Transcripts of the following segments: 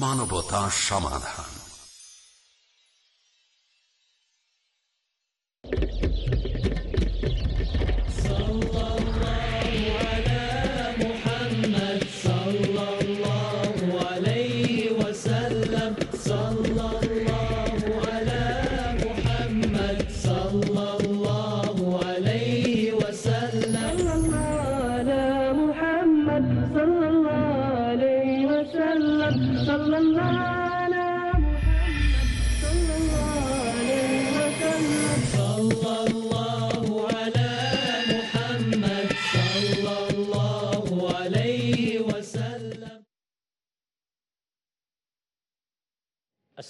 মানবতা সমাধান।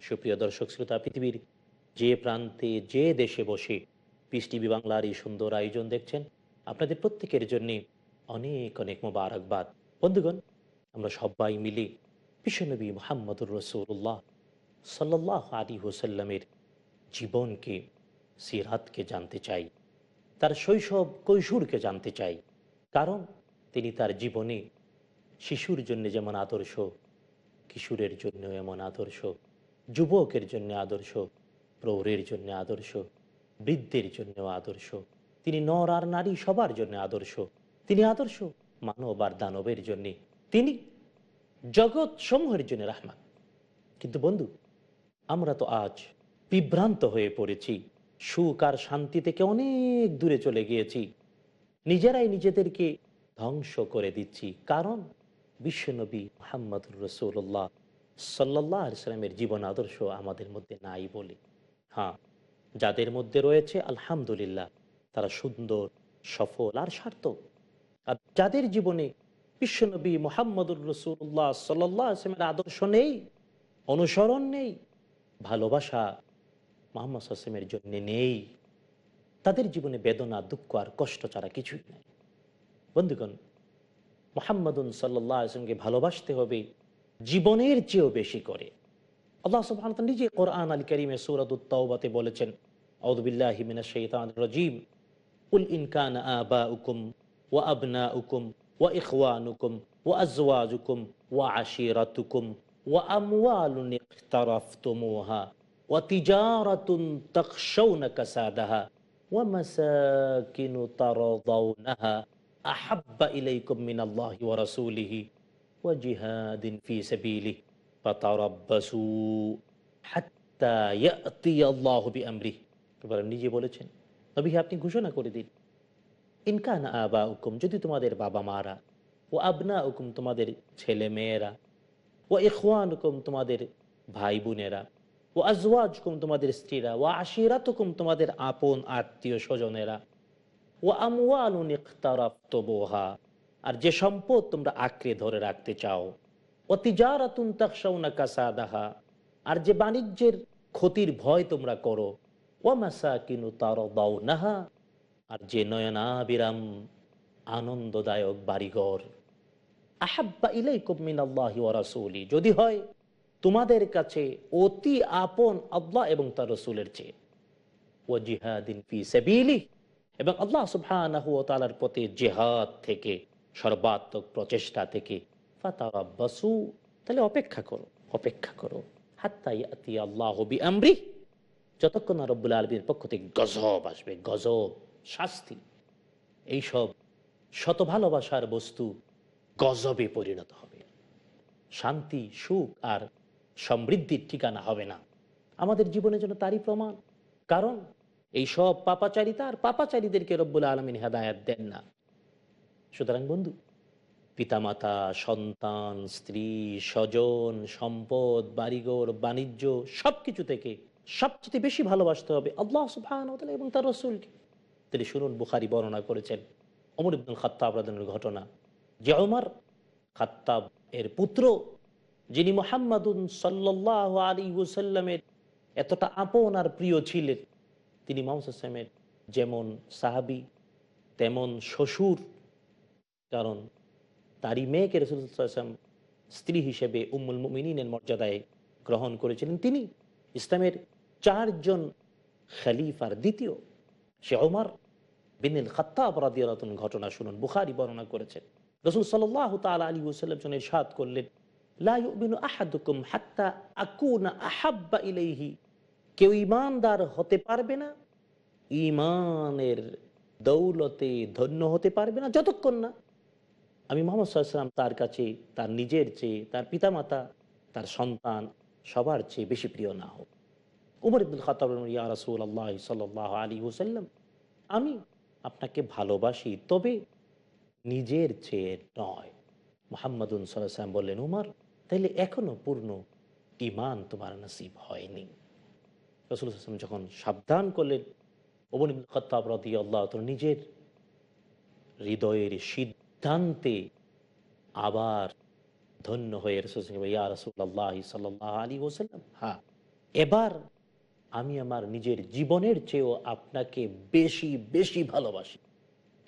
সুপ্রিয় দর্শক শ্রোতা, পৃথিবীর যে প্রান্তে, যে দেশে বসে পিস টিভি বাংলার এই সুন্দর আয়োজন দেখছেন, আপনাদের প্রত্যেকের জন্য অনেক অনেক মোবারকবাদ। বন্ধুগণ, আমরা সবাই মিলে বিশ্বনবী মোহাম্মদুর রসুল্লাহ সাল্লাহ আলী হোসাল্লামের জীবনকে, সিরাতকে জানতে চাই, তার শৈশব কৈশোরকে জানতে চাই। কারণ তিনি তার জীবনে শিশুর জন্য যেমন আদর্শ, কিশোরের জন্য এমন আদর্শ, যুবকের জন্য আদর্শ, প্রৌঢ়ের জন্য আদর্শ, বৃদ্ধের জন্য আদর্শ। তিনি নর আর নারী সবার জন্য আদর্শ। তিনি আদর্শ মানব আর দানবের জন্য। তিনি জগৎ সমূহের জন্য রাহমান। কিন্তু বন্ধু, আমরা তো আজ বিভ্রান্ত হয়ে পড়েছি। সুখ আর শান্তি থেকে অনেক দূরে চলে গিয়েছি। নিজেরাই নিজেদেরকে ধ্বংস করে দিচ্ছি। কারণ বিশ্বনবী মোহাম্মদুর রসুল্লাহ সাল্লাহ সাল্লামের জীবন আদর্শ আমাদের মধ্যে নাই বলে। হ্যাঁ যাদের মধ্যে রয়েছে আলহামদুলিল্লাহ, তারা সুন্দর, সফল আর সার্থক। আর যাদের জীবনে বিশ্বনবী মোহাম্মদুর রসুল্লাহ সাল্লাহ আসলামের আদর্শ নেই, অনুসরণ নেই, ভালোবাসা মোহাম্মদ আসলামের জন্য নেই, তাদের জীবনে বেদনা, দুঃখ আর কষ্ট ছাড়া কিছুই নাই। বন্ধুগণ মোহাম্মদুন সাল্লাহ আসলামকে ভালোবাসতে হবে, জীবনের চেয়েও বেশি করে। আল্লাহ সুবহান নিজে কোরআন আল করিমে সুরাতে বলেছেন রাজিম। উল ইনকান আবা উকুম ওয়া আবনা উকুম ওয়া ইখওয়ানুকুম ওয়া আজওয়াজুকুম ওয়া আশিরাতুকুম ওয়া আমওয়ালুন ইখতারাফতুমুহা ওয়া তিজারাতুন তাখশাউনা কাসাদাহা ওয়া মাসাকিনু তারাদাউনাহা আহাব্বা ওয়া নিজে বলেছেন, নবী, আপনি ঘোষণা করে দিন। ইনকান আবা হুকুম যদি তোমাদের বাবা মারা ও আবনা হুকুম তোমাদের ছেলে মেয়েরা ও ইখওয়ান হুকুম তোমাদের ভাই বোনেরা ও আজওয়াজ হুকুম তোমাদের স্ত্রীরা ও আশিরাত হুকুম তোমাদের আপন আত্মীয় স্বজনেরা ও আমওয়ালুন ইখতারাফতুবুহা আর যে সম্পদ তোমরা আঁকড়ে ধরে রাখতে চাও। ও তিজারাতুন তাকশাউনা কাসাদাহা, আর যে বাণিজ্যের ক্ষতির ভয় তোমরা করো। ও কিনু তার নাহা আর যে নয়নাবিরাম আনন্দদায়ক বাড়িঘর। আহাব্বা ইলাই কমিন আল্লাহি ওরাসুলি যদি হয় তোমাদের কাছে অতি আপন আল্লাহ এবং তার রসুলের চেয়ে। ও জিহাদিন ফি সাবিলি এবং আল্লাহ ওয়া তাআলার পথে জিহাদ থেকে, সর্বাত্মক প্রচেষ্টা থেকে, ফাতারাব্বাসু, তাহলে অপেক্ষা করো অপেক্ষা করো। হাত্তা ইয়াতি আল্লাহ আমরি যতক্ষণ না রব্বুল আলমীর পক্ষ থেকে গজব আসবে, গজব, শাস্তি। এইসব শত ভালোবাসার বস্তু গজবে পরিণত হবে। শান্তি, সুখ আর সমৃদ্ধির ঠিকানা হবে না। আমাদের জীবনের জন্য তারই প্রমাণ। কারণ এই সব পাপাচারিতা আর পাপাচারীদেরকে রব্বুল আলমিন হেদায়াত দেন না। সুতরাং বন্ধু, পিতামাতা, সন্তান, স্ত্রী, স্বজন, সম্পদ, বাড়িঘর, বাণিজ্য সব কিছু থেকে সবচেয়ে বেশি ভালোবাসতে হবে আল্লাহ সুফান এবং তার রসুলকে। তিনি শুনুন, বুখারি বর্ণনা করেছেন অমর ইবনুল খাত্তাব রাদিনের ঘটনা, যে অমর খাত্তাব এর পুত্র, যিনি মোহাম্মদুন সাল্লাহ আলী ওসাল্লামের এতটা আপন আর প্রিয় ছিলেন তিনি মোহাম্মদ আসলামের যেমন সাহাবি, তেমন শ্বশুর, কারণ তারই মেয়েকে রসুলাম স্ত্রী হিসেবে উম্মুল মুমিনের মর্যাদায় গ্রহণ করেছিলেন। তিনি ইসলামের চারজন খালিফার দ্বিতীয়। সে ওমর বিনিল খত্তাব রাদিয়ালাতুন ঘটনা শুনুন, বুখারি বর্ণনা করেছেন। রসুল সাল্লাহ তালা আলী ওসাল্লাম যেন ইরশাদ করলেন, লা ইউমিনু আহাদুকুম হাত্তা আকুনা আহাব্বা ইলাইহি কেউ ইমানদার হতে পারবে না, ইমানের দৌলতে ধন্য হতে পারবে না, যতক্ষণ না। আমি মোহাম্মদ সাল্লাম তার কাছে, তার নিজের চেয়ে, তার পিতামাতা, তার সন্তান সবার চেয়ে বেশি প্রিয় না হোক। উমর ইবুল খাতাব রসুল আল্লাহ সাল্লাহ আলী হুসাল্লাম আমি আপনাকে ভালোবাসি, তবে নিজের চেয়ে নয়। মোহাম্মদুন সাল্লাম বললেন, উমর, তাইলে এখনও পূর্ণ ইমান তোমার নসিব হয়নি। রসুল যখন সাবধান করলেন খতাব রদি আল্লাহ তো নিজের হৃদয়ের সিদ্ধান্তে আবার ধন্য হয়ে রসুল ইয়া রসুল আল্লাহ সাল্লাহ আলী ওসাল্লাম হ্যাঁ এবার আমি আমার নিজের জীবনের চেয়েও আপনাকে বেশি বেশি ভালোবাসি।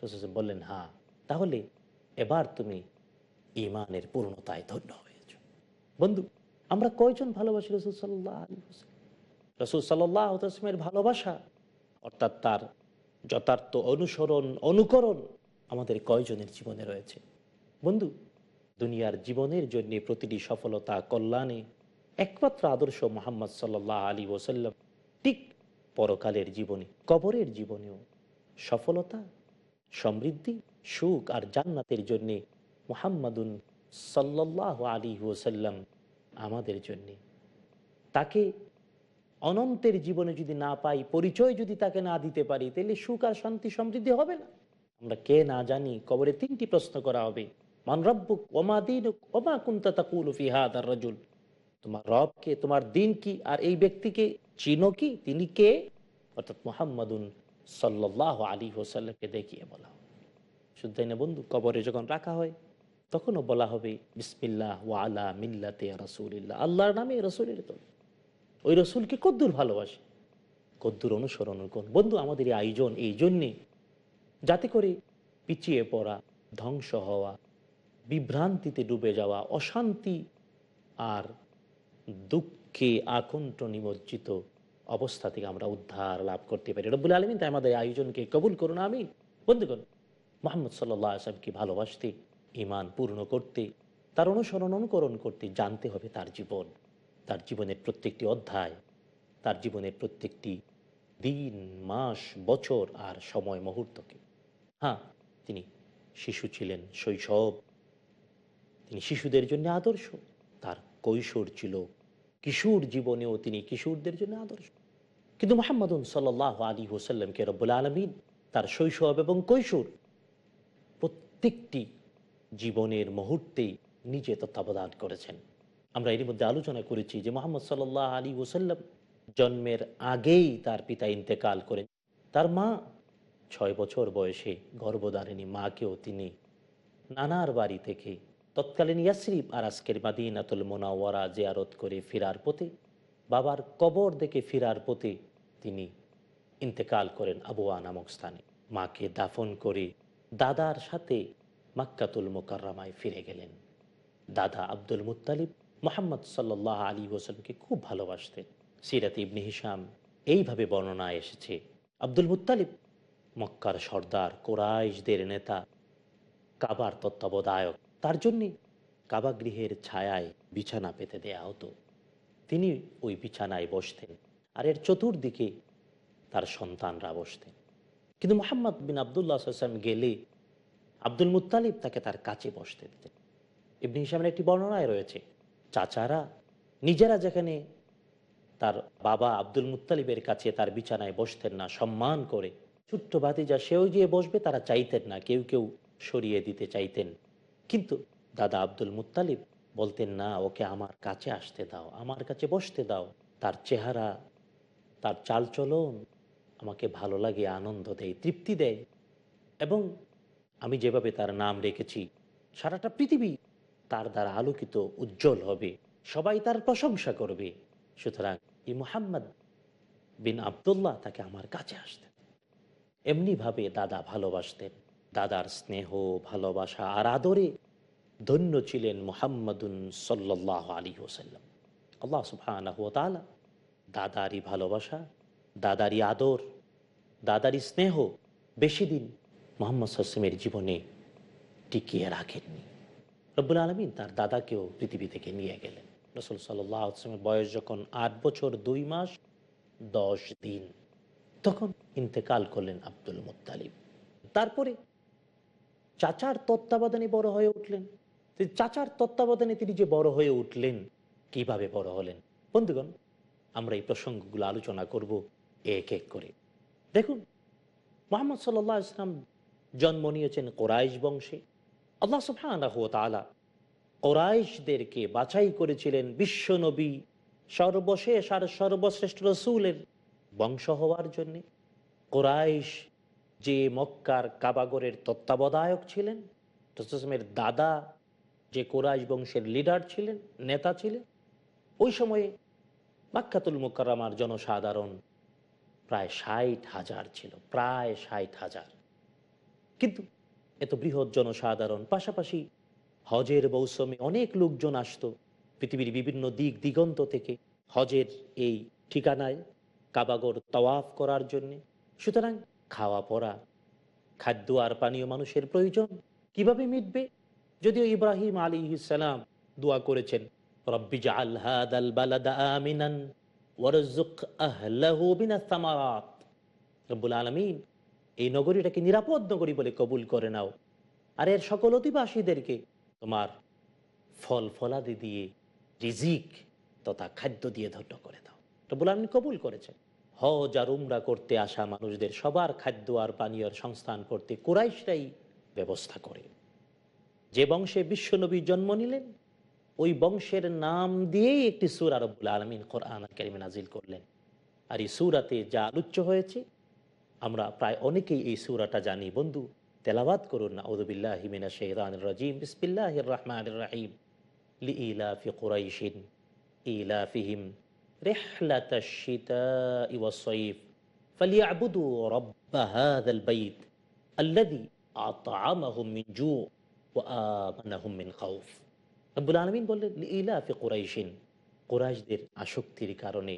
রসুল বললেন হ্যাঁ তাহলে এবার তুমি ইমানের পূর্ণতায় ধন্য হয়েছ। বন্ধু, আমরা কয়জন ভালোবাসি রসুল সাল্লাহ আলী হোসেন রসুল সাল্লাহ তসমের ভালোবাসা, অর্থাৎ তার যথার্থ অনুসরণ, অনুকরণ আমাদের কয়জনের জীবনে রয়েছে? বন্ধু, দুনিয়ার জীবনের জন্য প্রতিটি সফলতা, কল্যাণে একমাত্র আদর্শ মোহাম্মদ সাল্লাহ আলী ওসাল্লাম ঠিক পরকালের জীবনে, কবরের জীবনেও সফলতা, সমৃদ্ধি, সুখ আর জান্নাতের জন্যে মোহাম্মদুন সাল্লাহ আলী ওসাল্লাম আমাদের জন্যে। তাকে অনন্তের জীবনে যদি না পাই, পরিচয় যদি তাকে না দিতে পারি, তাহলে সুখ আর শান্তি সমৃদ্ধি হবে না। আমরা কে না জানি, কবরে তিনটি প্রশ্ন করা হবে। মান রব্বুক ওমা দিন ওমা কুন্তা তাকুল ফিহাদ আর রজুল। তোমার রবকে, তোমার দিন কি আর এই ব্যক্তিকে চিনো কি? তিনি কে? অর্থাৎ মোহাম্মদুন সাল্লাহ আলী হোসাল্লামকে দেখিয়ে বলা শুধু না বন্ধু, কবরে যখন রাখা হয়, তখনও বলা হবে, বিসমিল্লাহ ওয়া আলা মিল্লাতে রসুলিল্লাহ। আল্লাহর নামে রসুলের তো ওই রসুলকে কদ্দুর ভালোবাসে। কদ্দুর অনুসরণ করুন বন্ধু, আমাদের এই আয়োজন, এই জন্যে যাতে করে পিছিয়ে পড়া, ধ্বংস হওয়া, বিভ্রান্তিতে ডুবে যাওয়া, অশান্তি আর দুঃখে আকণ্ঠ নিমজ্জিত অবস্থা থেকে আমরা উদ্ধার লাভ করতে পারি। রব্বুল আলমিন তাই আমাদের আয়োজনকে কবুল করুন আমি বন্ধুগণ, মোহাম্মদ সাল্লাহ আসামকে ভালোবাসতে ইমান পূর্ণ করতে, তার অনুসরণ, অনুকরণ করতে জানতে হবে তার জীবন। তার জীবনের প্রত্যেকটি অধ্যায়, তার জীবনের প্রত্যেকটি দিন, মাস, বছর আর সময় মুহূর্তকে। হ্যাঁ তিনি শিশু ছিলেন শৈশব। তিনি শিশুদের জন্য আদর্শ। তার কৈশোর ছিল কিশোর জীবনেও তিনি কিশোরদের জন্য আদর্শ। কিন্তু মোহাম্মদুন সাল্লাহ আলী হোসাল্লামকে রব্বুল আলমিন তার শৈশব এবং কৈশোর প্রত্যেকটি জীবনের মুহূর্তেই নিজে তত্ত্বাবধান করেছেন। আমরা এর মধ্যে আলোচনা করেছি যে মোহাম্মদ সাল্লাহ আলী ওসাল্লাম জন্মের আগেই তার পিতা ইন্তেকাল করেন। তার মা ছয় বছর বয়সে গর্ভধারিণী মাকেও তিনি নানার বাড়ি থেকে তৎকালীন ইয়াসরিফ আর আজকের মাদিনাতুল মোনাওয়ারা জিয়ারত করে ফেরার পথে, বাবার কবর দেখে ফেরার পথে তিনি ইন্তেকাল করেন আবুয়া নামক স্থানে। মাকে দাফন করে দাদার সাথে মাক্কাতুল মোকাররামায় ফিরে গেলেন। দাদা আব্দুল মুতালিব মোহাম্মদ সাল্লাহ আলী হোসেনকে খুব ভালোবাসতেন। সিরাত ইবনে হিসাম এইভাবে বর্ণনা এসেছে। আব্দুল মুতালিব মক্কার সর্দার, কোরাইশদের নেতা, কাবার তত্ত্বাবধায়ক। তার জন্যে কাবাগৃহের ছায়ায় বিছানা পেতে দেয়া হতো। তিনি ওই বিছানায় বসতেন আর এর চতুর্দিকে তার সন্তানরা বসতেন। কিন্তু মোহাম্মদ বিন আবদুল্লাহ আসলাম গেলে আব্দুল মুতালিব তাকে তার কাছে বসতে দিতেন। ইবনে হিসামের একটি বর্ণনায় রয়েছে চাচারা, নিজেরা যেখানে তার বাবা আব্দুল মুতালিবের কাছে তার বিছানায় বসতেন না, সম্মান করে। ছোট্ট ভাতিজা, সেও গিয়ে বসবে, তারা চাইতেন না, কেউ কেউ সরিয়ে দিতে চাইতেন। কিন্তু দাদা আব্দুল মুতালিব বলতেন, না, ওকে আমার কাছে আসতে দাও, আমার কাছে বসতে দাও। তার চেহারা, তার চালচলন আমাকে ভালো লাগে, আনন্দ দেয়, তৃপ্তি দেয়। এবং আমি যেভাবে তার নাম রেখেছি, সারাটা পৃথিবী তার দ্বারা আলোকিত উজ্জ্বল হবে। সবাই তার প্রশংসা করবে। সুতরাং এই মোহাম্মদ বিন আবদুল্লাহ তাকে আমার কাছে আসতেন। এমনিভাবে দাদা ভালোবাসতেন। দাদার স্নেহ, ভালোবাসা আর আদরে ধন্য ছিলেন মোহাম্মদুন সাল্লাহ আলী ওসাল্লাম আল্লাহ সুফানাহ তালা দাদারই ভালোবাসা, দাদারই আদর, দাদারই স্নেহ বেশি দিন মোহাম্মদ সাসিমের জীবনে টিকিয়ে রাখেননি। রব্বুল আলমিন তার দাদাকেও পৃথিবী থেকে নিয়ে গেলেন। রসুল সাল্লাহ আসলামের বয়স যখন আট বছর, দুই মাস, দশ দিন, তখন ইন্তেকাল করলেন আব্দুল মুতালিব তারপরে চাচার তত্ত্বাবধানে বড় হয়ে উঠলেন। চাচার তত্ত্বাবধানে তিনি যে বড় হয়ে উঠলেন, কীভাবে বড় হলেন? বন্ধুগণ, আমরা এই প্রসঙ্গগুলো আলোচনা করব এক এক করে। দেখুন, মোহাম্মদ সাল্লাহ ইসলাম জন্ম নিয়েছেন কোরাইশ বংশে। আল্লাহ সুফানাহ তালা কোরাইশদেরকে বাছাই করেছিলেন বিশ্বনবী সর্বশেষ আর সর্বশ্রেষ্ঠ রসুলের বংশ হওয়ার জন্যে। কোরাইশ যে মক্কার কাবাগরের তত্ত্বাবধায়ক ছিলেন রসুলের দাদা যে কোরাইশ বংশের লিডার ছিলেন, নেতা ছিলেন, ওই সময়ে মাক্কাতুল মুকাররমার জনসাধারণ প্রায় ষাট হাজার ছিল, প্রায় ষাট হাজার। কিন্তু এত বৃহৎ জনসাধারণ। পাশাপাশি হজের মৌসুমে অনেক লোকজন আসতো। পৃথিবীর বিভিন্ন দিক দিগন্ত থেকে হজের এই ঠিকানায় কাবাগর তওয়াফ করার জন্যে। সুতরাং খাওয়া পড়া, খাদ্য আর পানীয় মানুষের প্রয়োজন কীভাবে মিটবে? যদিও ইব্রাহিম আলী ইসালাম দোয়া করেছেন, রব্বি জাআল হাদাল বালাদা আমিনান ওয়ারজুক আহলাহু মিনাস সামারাত রব্বুল আলামিন এই নগরীটাকে নিরাপদ নগরী বলে কবুল করে নাও। আর এর সকল অধিবাসীদেরকে তোমার ফল ফলাদি দিয়ে, রিজিক তথা খাদ্য দিয়ে ধন্য করে দাও। রব্বুল আলমিন কবুল করেছেন। হজ আর উমরা করতে আসা মানুষদের সবার খাদ্য আর পানীয়র সংস্থান করতে কুরাইশরাই ব্যবস্থা করে। যে বংশে বিশ্বনবী জন্ম নিলেন, ওই বংশের নাম দিয়েই একটি সুর আরবুল আলমিন কোরআন কারিমে নাজিল করলেন। আর এই সুরাতে যা আলোচ্য হয়েছে আমরা প্রায় অনেকেই এই সুরাটা জানি বন্ধু তেলাবাদ করুন না ওদুবিল্লাহ হিমিনা শেহরান রাজিম বিসমিল্লাহ রহমান রাহিম লি ইলাফি কুরাইশিন ইলাফিহিম رحلة الشتاء والصيف فليعبدوا رب هذا البيت الذي أطعمهم من جوع وآمنهم من خوف রব্বুল আলমিন বললেন ইলাফি কুরাইশিন কুরাইশদের আসক্তির কারণে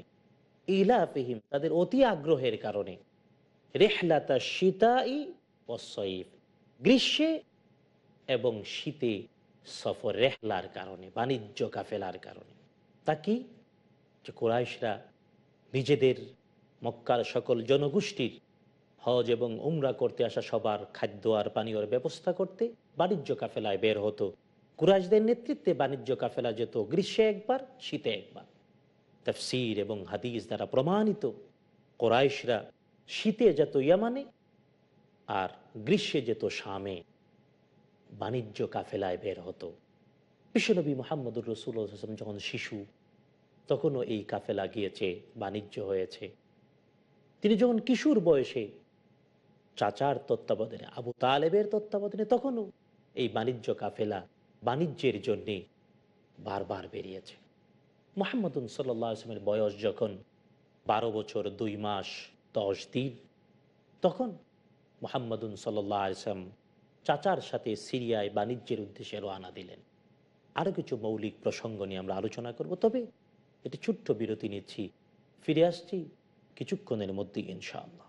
ইলাফিহিম তাদের অতি আগ্রহের কারণে রেহলাতা শীতাই সইফ গ্রীষ্মে এবং শীতে সফর রেহলার কারণে, বাণিজ্য কাফেলার কারণে। তা কি? যে কোরাইশরা নিজেদের মক্কার সকল জনগোষ্ঠীর হজ এবং উমরা করতে আসা সবার খাদ্য আর পানীয়র ব্যবস্থা করতে বাণিজ্য কাফেলায় বের হতো। কুরাইশদের নেতৃত্বে বাণিজ্য কাফেলা যেত গ্রীষ্মে একবার, শীতে একবার। তফসির এবং হাদিস দ্বারা প্রমাণিত কোরাইশরা শীতে যেত ইয়ামানে আর গ্রীষ্মে যেত শামে বাণিজ্য কাফেলায় বের হতো। বিশ্বনবী মোহাম্মদুর রসুল হাসম যখন শিশু, তখনও এই কাফেলা গিয়েছে, বাণিজ্য হয়েছে। তিনি যখন কিশোর বয়সে চাচার তত্ত্বাবধানে, আবু তালেবের তত্ত্বাবধানে, তখনও এই বাণিজ্য কাফেলা বাণিজ্যের জন্যে বারবার বেরিয়েছে। মোহাম্মদুন সাল্লাহ আসলামের বয়স যখন বারো বছর দুই মাস দশ দিন তখন মোহাম্মদুন সাল্লাহ আসলাম চাচার সাথে সিরিয়ায় বাণিজ্যের উদ্দেশ্যে রওনা দিলেন। আরও কিছু মৌলিক প্রসঙ্গ নিয়ে আমরা আলোচনা করব, তবে একটি ছোট্ট বিরতি নিচ্ছি। ফিরে আসছি কিছুক্ষণের মধ্যে ইনশাআল্লাহ।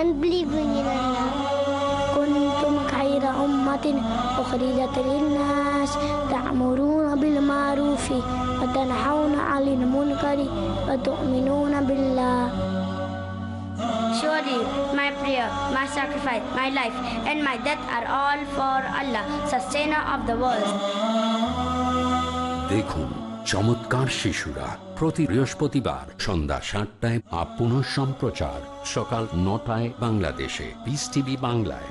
and believing in Allah. كنتم خير أمة أخرجت للناس تأمرون بالمعروف وتنحون عن المنكر وتؤمنون بالله. Surely my prayer, my sacrifice, my life and my death are all for Allah, sustainer of the world. চমৎকার শিশুরা প্রতি বৃহস্পতিবার সন্ধ্যা সাতটায় বা পুনঃ সম্প্রচার সকাল নটায় বাংলাদেশে। পিস টিভি বাংলায়।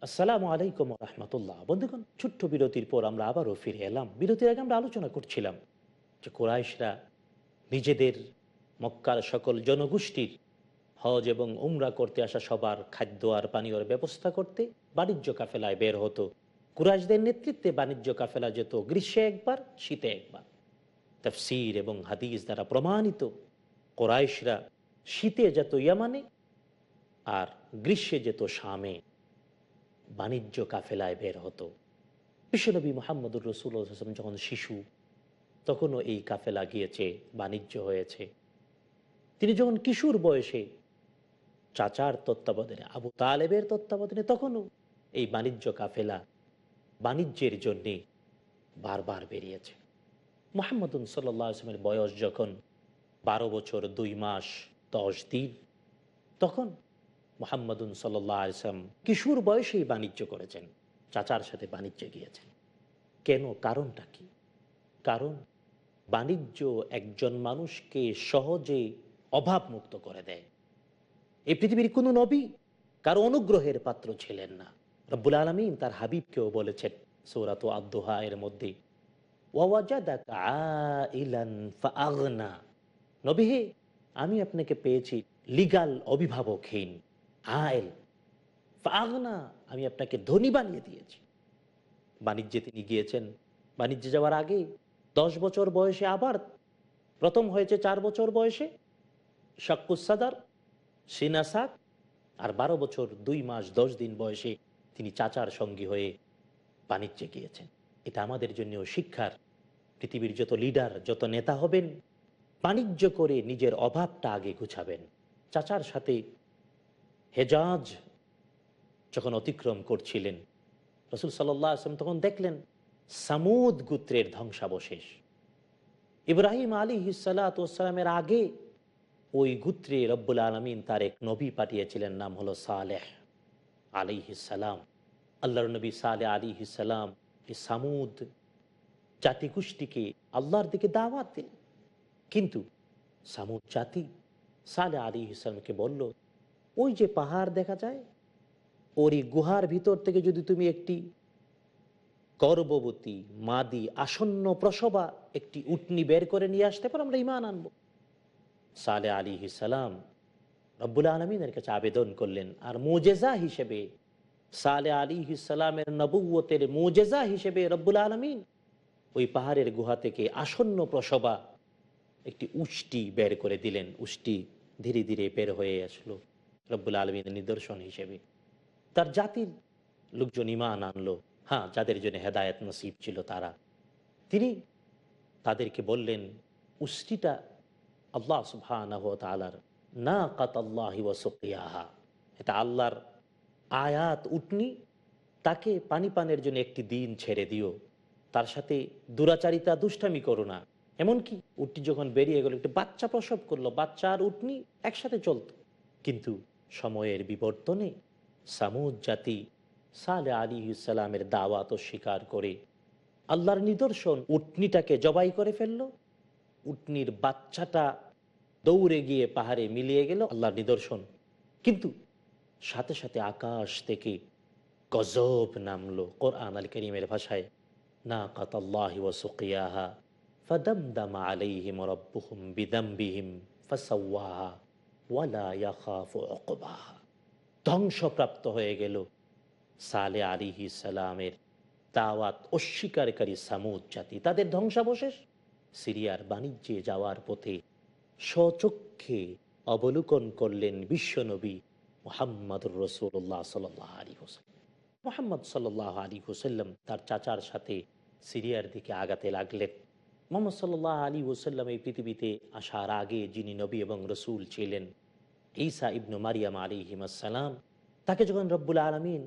আসসালামু আলাইকুম রহমতুল্লাহ। বন্ধুগণ, ছোট্ট বিরতির পর আমরা আবারও ফিরে এলাম। বিরতির আগে আমরা আলোচনা করছিলাম যে কোরাইশরা নিজেদের মক্কার সকল জনগোষ্ঠীর হজ এবং উমরা করতে আসা সবার খাদ্য আর পানীয়র ব্যবস্থা করতে বাণিজ্য কাফেলায় বের হতো। কুরাইশদের নেতৃত্বে বাণিজ্য কাফেলা যেত গ্রীষ্মে একবার, শীতে একবার। তফসির এবং হাদিস দ্বারা প্রমাণিত, কোরাইশরা শীতে যেত ইয়ামানে আর গ্রীষ্মে যেত শামে। বাণিজ্য কাফেলায় বের হতো। বিশ্বনবী মোহাম্মদুর রসুল হাসম যখন শিশু, তখনও এই কাফেলা গিয়েছে, বাণিজ্য হয়েছে। তিনি যখন কিশোর বয়সে চাচার তত্ত্বাবধানে, আবু তালেবের তত্ত্বাবধানে তখনও এই বাণিজ্য কাফেলা বাণিজ্যের জন্যে বারবার বেরিয়েছে। মোহাম্মদুন সাল্লাহ আসলামের বয়স যখন বারো বছর দুই মাস দশ দিন, তখন মোহাম্মদুন সাল্লাহ আসলাম কিশোর বয়সেই বাণিজ্য করেছেন, চাচার সাথে বাণিজ্যে গিয়েছেন। কেন? কারণটা কি? কারণ বাণিজ্য একজন মানুষকে সহজে অভাবমুক্ত করে দেয়। এই পৃথিবীর কোনো নবী কারও অনুগ্রহের পাত্র ছিলেন না। রব্বুল আলমিন তার হাবিবকেও বলেছেন, সৌরাত আব্দোহা এর মধ্যে। নবী আমি আপনাকে পেয়েছি লিগাল অভিভাবকহীন, আয়েল। ফাগনা আমি আপনাকে ধনী বানিয়ে দিয়েছি। বাণিজ্যে তিনি গিয়েছেন। বাণিজ্যে যাওয়ার আগে দশ বছর বয়সে আবার, প্রথম হয়েছে চার বছর বয়সে শাক্কুসাদার সিনাসাক আর বারো বছর, দুই মাস, দশ দিন বয়সে তিনি চাচার সঙ্গী হয়ে বাণিজ্যে গিয়েছেন। এটা আমাদের জন্য শিক্ষার। পৃথিবীর যত লিডার, যত নেতা হবেন, বাণিজ্য করে নিজের অভাবটা আগে গুছাবেন। চাচার সাথে হেজাজ যখন অতিক্রম করছিলেন, রসুল সাল্লাহ আসলাম তখন দেখলেন, সামুদ গুত্রের ধ্বংসাবশেষ। ইব্রাহিম আলী হিসালাতামের আগে ওই গুত্রে রব্বুল আলমিন তার এক নবী পাঠিয়েছিলেন, নাম হলো সালেহ আলী হিসালাম আল্লাহর নবী সালে আলী এই সামুদ জাতিগোষ্ঠীকে আল্লাহর দিকে দাওয়াত দিলেন। কিন্তু সামুদ জাতি সালে আলী ইসলামকে বলল, ওই যে পাহাড় দেখা যায়, ওর এই গুহার ভিতর থেকে যদি তুমি একটি গর্ভবতী, মাদি, আসন্ন প্রসবা, একটি উটনি বের করে নিয়ে আসতে পারো, আমরা ইমান আনব। সালে আলী সালাম রব্বুল আলমিনের কাছে আবেদন করলেন। আর মোজেজা হিসেবে সালে আলী সালামের নবুয়তের মোজেজা হিসেবে রব্বুল আলমিন ওই পাহাড়ের গুহা থেকে আসন্ন প্রসবা একটি উষ্টি বের করে দিলেন। উষ্টি ধীরে ধীরে বের হয়ে আসলো রব্বুল আলমীর নিদর্শন হিসেবে। তার জাতির লোকজন ইমান আনলো। হ্যাঁ যাদের জন্য হেদায়ত নসিব ছিল তারা। তিনি তাদেরকে বললেন, উষ্টিটা আল্লাহ সুবহানাহ না কাত আল্লাহি ওয়াসকিয়াহা এটা আল্লাহর আয়াত উটনি, তাকে পানি পানের জন্য একটি দিন ছেড়ে দিও। তার সাথে দুরাচারিতা, দুষ্টামি করো না। এমনকি উটনি যখন বেরিয়ে গেল, একটি বাচ্চা প্রসব করল, বাচ্চা আর উটনি একসাথে চলতো। কিন্তু সময়ের বিবর্তনে সামুদ জাতি সালে আলী ইসালামের দাওয়াত স্বীকার করে আল্লাহর নিদর্শন উটনিটাকে জবাই করে ফেলল উটনির বাচ্চাটা দৌড়ে গিয়ে পাহাড়ে মিলিয়ে গেল আল্লাহর নিদর্শন। কিন্তু সাথে সাথে আকাশ থেকে গজব নামলো কোরআন আল করিমের ভাষায়। না কাতাল্লাহি ওয়াসুকিয়াহা ফাদামদামা আলাইহিম রব্বুহুম বিদাম্বিহিম ফাসাওয়াহা ওয়ালা ইয়াখাফু উকবাহা। ধ্বংসপ্রাপ্ত হয়ে গেল সালে আলিহি সালামের দাওয়াত অস্বীকারী সামুদ জাতি। তাদের ধ্বংসাবশেষ সিরিয়ার বাণিজ্যে যাওয়ার পথে স্বচক্ষে অবলোকন করলেন বিশ্বনবী মোহাম্মদুর রসুল্লাহ সাল্লাহ আলী হোসেন মোহাম্মদ সাল্লাহ আলী হোসাল্লাম তার চাচার সাথে সিরিয়ার দিকে আগাতে লাগলেন। মোহাম্মদ সাল্লাহ আলী ওসাল্লাম এই পৃথিবীতে আসার আগে যিনি নবী এবং রসুল ছিলেন, ঈসা ইবনু মারিয়াম আলী হিমাসালাম তাকে যখন রব্বুল আলমিন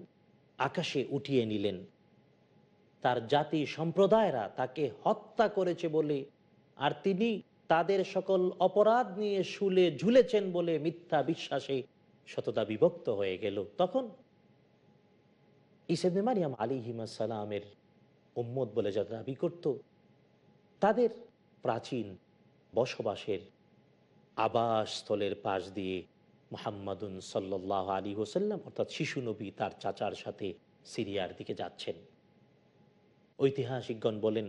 আকাশে উঠিয়ে নিলেন, তার জাতি সম্প্রদায়রা তাকে হত্যা করেছে বলে আর তিনি তাদের সকল অপরাধ নিয়ে শুলে ঝুলেছেন বলে মিথ্যা বিশ্বাসে শততা বিভক্ত হয়ে গেল। তখন ইসেবনে মারিয়াম আলী হিমাসালামের উম্মত বলে যারা দাবি করত, তাদের প্রাচীন বসবাসের আবাসস্থলের পাশ দিয়ে মোহাম্মদুন সাল্লাহ আলী হোসাল্লাম অর্থাৎ শিশু নবী তার চাচার সাথে সিরিয়ার দিকে যাচ্ছেন। ঐতিহাসিকগণ বলেন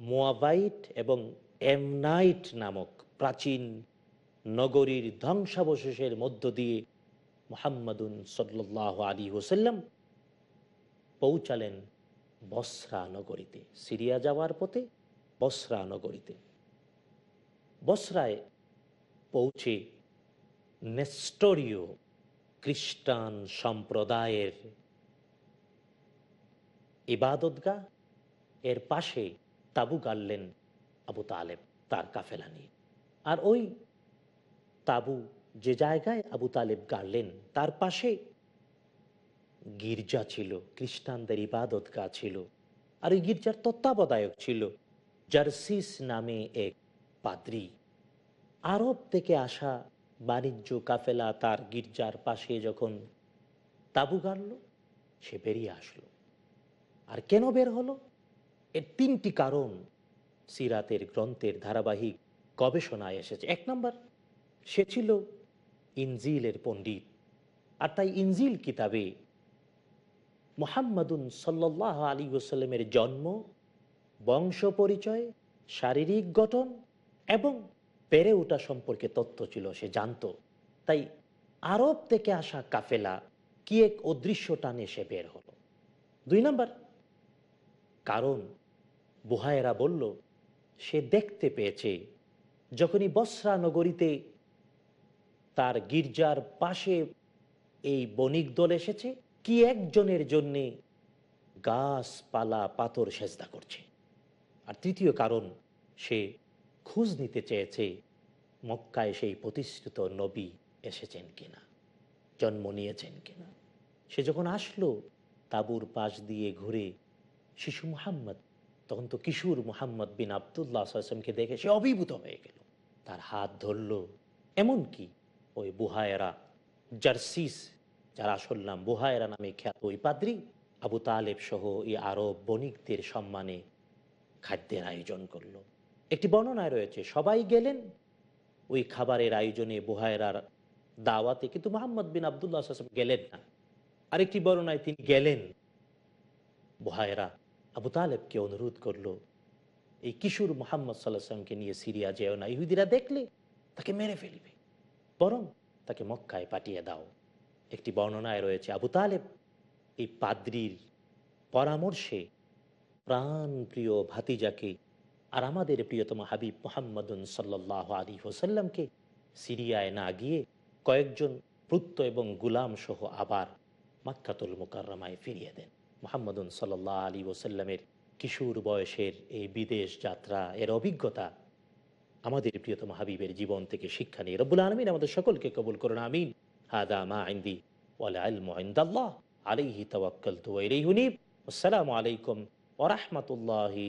মোয়াবাইট এবং এমনাইট নামক প্রাচীন নগরীর ধ্বংসাবশেষের মধ্য দিয়ে মোহাম্মদুন সাল্লাহ আলী হোসাল্লাম পৌঁছালেন বসরা নগরীতে, সিরিয়া যাওয়ার পথে বসরা নগরীতে। বসরায় পৌঁছে নেস্টোরীয় খ্রিস্টান সম্প্রদায়ের ইবাদতগা এর পাশে তাবু গাড়লেন আবু তালেব তার কাফেলা নিয়ে। আর ওই তাবু যে জায়গায় আবু তালেব গাড়লেন, তার পাশে গির্জা ছিল, খ্রিস্টানদের ইবাদত গা ছিল, আর ওই গির্জার তত্ত্বাবধায়ক ছিল জার্সিস নামে এক পাদ্রি। আরব থেকে আসা বাণিজ্য কাফেলা তার গির্জার পাশে যখন তাবু গাড়ল, সে বেরিয়ে আসলো। আর কেন বের হলো? এর তিনটি কারণ সিরাতের গ্রন্থের ধারাবাহিক গবেষণায় এসেছে। এক নম্বর, সে ছিল ইনজিলের পণ্ডিত। আর তাই ইনজিল কিতাবে মোহাম্মদুন সাল্লাহ আলী ওসাল্লামের জন্ম, বংশ পরিচয়, শারীরিক গঠন এবং পেরে ওঠা সম্পর্কে তথ্য ছিল, সে জানত। তাই আরব থেকে আসা কাফেলা কি এক অদৃশ্য টানে সে বের হলো? দুই নম্বর, কারণ বুহায়েরা বলল সে দেখতে পেয়েছে। যখনই বসরা নগরীতে তার গির্জার পাশে এই বণিক দল এসেছে, কি একজনের জন্যে গাছপালা, পাথর সেজদা করছে? আর তৃতীয় কারণ, সে খোঁজ নিতে চেয়েছে মক্কায় সেই প্রতিষ্ঠিত নবী এসেছেন কিনা, জন্ম নিয়েছেন কিনা। সে যখন আসলো, তাবুর পাশ দিয়ে ঘুরে শিশু মুহাম্মদ তখন তো কিশোর মুহাম্মদ বিন আবদুল্লাহ আসলামকে দেখে সে অভিভূত হয়ে গেল। তার হাত ধরল। এমনকি ওই বুহায়েরা জার্সিস, যার আসল নাম বুহায়েরা নামে খ্যাত ওই পাদ্রি, আবু তালেব সহ এই আরব বণিকদের সম্মানে খাদ্যের আয়োজন করল। একটি বর্ণনায় রয়েছে, সবাই গেলেন, ওই খাবারের আয়োজনে বুহায়রার দাওয়াতে, কিন্তু মোহাম্মদ বিন আবদুল্লাহ আসলাম গেলেন না। আরেকটি বর্ণনায় তিনি গেলেন, বুহায়রা আবু তালেবকে অনুরোধ করল, এই কিশোর মোহাম্মদ সাল্লাহামকে নিয়ে সিরিয়া যেও না, ইহুদিরা দেখলে তাকে মেরে ফেলবে। বরং তাকে মক্কায় পাঠিয়ে দাও। একটি বর্ণনায় রয়েছে, আবু তালেব এই পাদ্রির পরামর্শে প্রাণ প্রিয় ভাতিজাকে আর আমাদের প্রিয়তম হাবিব মোহাম্মদুন সাল্লাহ আলী হোসাল্লামকে সিরিয়ায় না গিয়ে কয়েকজন প্রত্য এবং গুলাম সহ আবার মাক্কাতুল মুকাররমায় ফিরিয়ে দেন। মোহাম্মদুন সাল্লাহ আলী ওসাল্লামের কিশোর বয়সের এই বিদেশ যাত্রা, এর অভিজ্ঞতা আমাদের প্রিয়তম হাবিবের জীবন থেকে শিক্ষা নিয়ে। রব্বুল আলমিন আমাদের সকলকে কবুল করুন, আমিন। হাদা মা আইন্দি ওয়ালাহ আলাইহি তাওয়াক্কাল তু হুনিব আসসালামু আলাইকুম ওয়া রাহমাতুল্লাহি